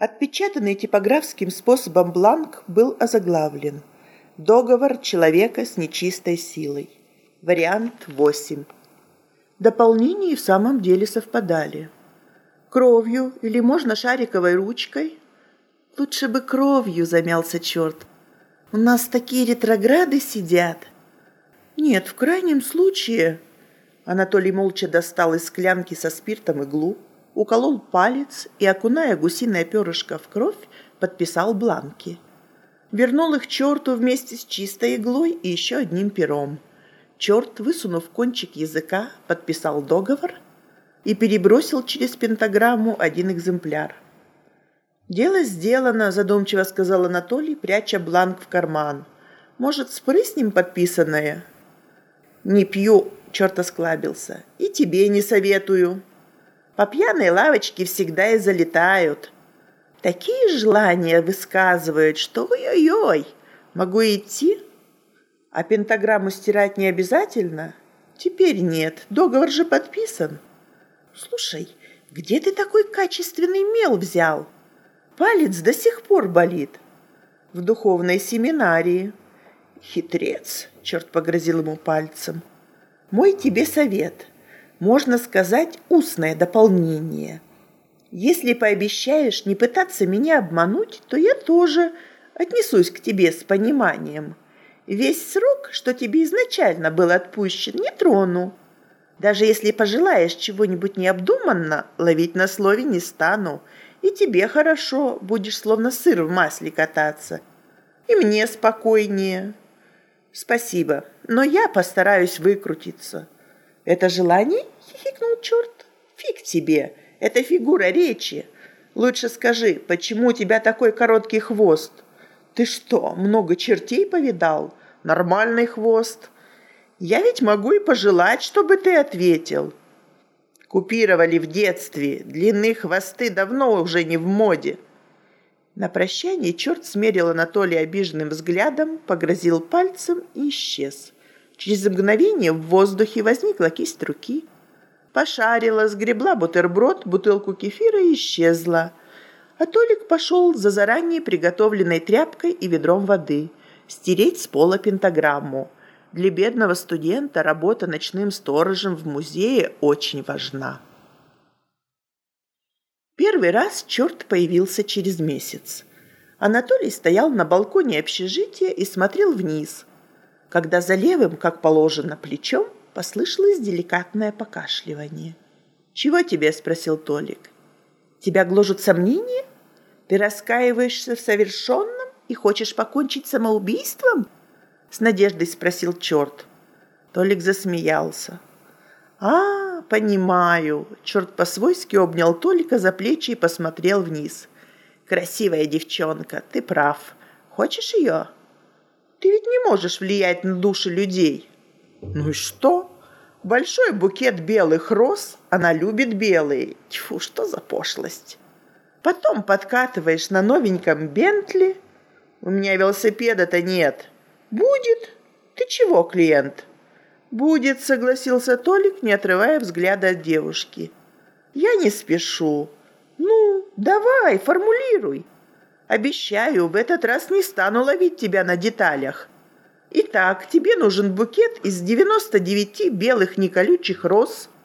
Отпечатанный типографским способом бланк был озаглавлен «Договор человека с нечистой силой». Вариант 8. Дополнения в самом деле совпадали. Кровью или можно шариковой ручкой? Лучше бы кровью, замялся черт. У нас такие ретрограды сидят. Нет, в крайнем случае... Анатолий молча достал из склянки со спиртом иглу, уколол палец и, окуная гусиное перышко в кровь, подписал бланки. Вернул их черту вместе с чистой иглой и еще одним пером. Черт, высунув кончик языка, подписал договор и перебросил через пентаграмму один экземпляр. «Дело сделано», – задумчиво сказал Анатолий, пряча бланк в карман. «Может, спрыснем подписанное?» «Не пью», – черт осклабился. «И тебе не советую». По пьяной лавочке всегда и залетают. Такие желания высказывают, что ой-ой-ой, могу идти? А пентаграмму стирать не обязательно? Теперь нет, договор же подписан. Слушай, где ты такой качественный мел взял? Палец до сих пор болит. В духовной семинарии. Хитрец, черт погрозил ему пальцем. Мой тебе совет можно сказать, устное дополнение. Если пообещаешь не пытаться меня обмануть, то я тоже отнесусь к тебе с пониманием. Весь срок, что тебе изначально был отпущен, не трону. Даже если пожелаешь чего-нибудь необдуманно, ловить на слове не стану. И тебе хорошо, будешь словно сыр в масле кататься. И мне спокойнее. Спасибо, но я постараюсь выкрутиться. «Это желание?» — хихикнул черт. «Фиг тебе! Это фигура речи! Лучше скажи, почему у тебя такой короткий хвост? Ты что, много чертей повидал? Нормальный хвост. Я ведь могу и пожелать, чтобы ты ответил». Купировали в детстве. Длинные хвосты давно уже не в моде. На прощание черт смерил Анатолия обиженным взглядом, погрозил пальцем и исчез. Через мгновение в воздухе возникла кисть руки. Пошарила, сгребла бутерброд, бутылку кефира и исчезла. А Толик пошел за заранее приготовленной тряпкой и ведром воды стереть с пола пентаграмму. Для бедного студента работа ночным сторожем в музее очень важна. Первый раз черт появился через месяц. Анатолий стоял на балконе общежития и смотрел вниз, когда за левым, как положено, плечом послышалось деликатное покашливание. «Чего тебе?» – спросил Толик. «Тебя гложут сомнения? Ты раскаиваешься в совершенном и хочешь покончить самоубийством?» С надеждой спросил черт. Толик засмеялся. «А, понимаю!» Черт по-свойски обнял Толика за плечи и посмотрел вниз. «Красивая девчонка, ты прав. Хочешь ее?» Ты ведь не можешь влиять на души людей. Ну и что? Большой букет белых роз, она любит белые. Тьфу, что за пошлость. Потом подкатываешь на новеньком Бентли. У меня велосипеда-то нет. Будет. Ты чего, клиент? Будет, согласился Толик, не отрывая взгляда от девушки. Я не спешу. Ну, давай, формулируй. Обещаю, в этот раз не стану ловить тебя на деталях. Итак, тебе нужен букет из 99 белых неколючих роз –